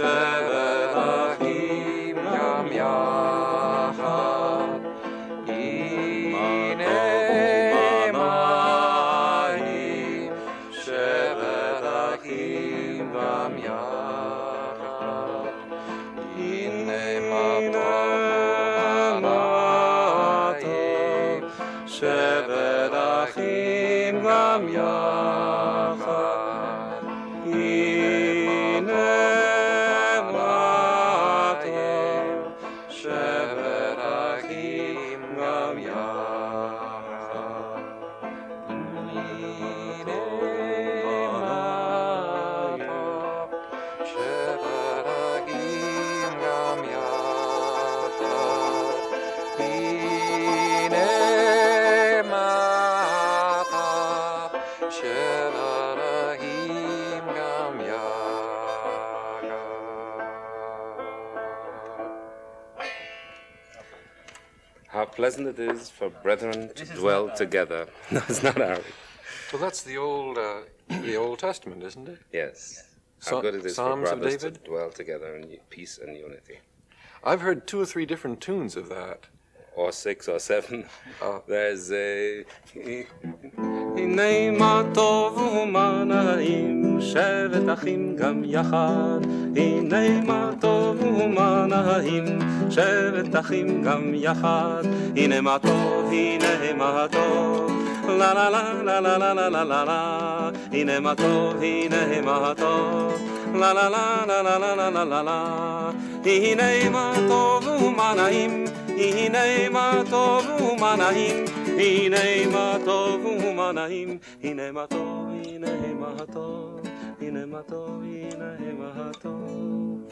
Sure. shevet achim gam yam. How pleasant it is for brethren to dwell together. No, it's not Arabic. Well, that's the old, uh, the Old Testament, isn't it? Yes. Psa- How good it is Psalms for of brothers David? to dwell together in peace and unity. I've heard two or three different tunes of that. Or six or seven. Oh. There's a. הנה מה טוב ומה נעים, שבת אחים גם יחד. הנה מה טוב ומה נעים, שבת אחים גם יחד. הנה מה טוב, הנה מה טוב. לה לה לה לה לה לה לה לה לה לה. הנה מה טוב, הנה מה טוב. לה לה לה לה לה לה לה לה לה לה. הנה מה טוב ומה נעים. הנה מה טוב ומה נעים, הנה מה טוב ומה נעים, הנה מה טוב, הנה מה טוב, הנה מה טוב, הנה מה טוב.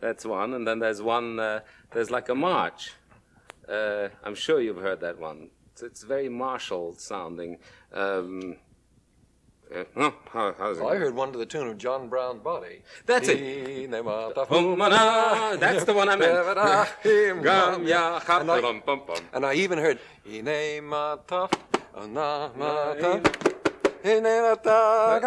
That's one, and then there's one, uh, there's like a march. Uh, I'm sure you've heard that one. It's, it's very martial sounding. Um, uh, oh, how, how's it? Well, I heard one to the tune of John Brown's Body. That's it. Humana, that's the one I meant. Gam yachad, And I- bum, bum, bum. And I even heard Y nena está.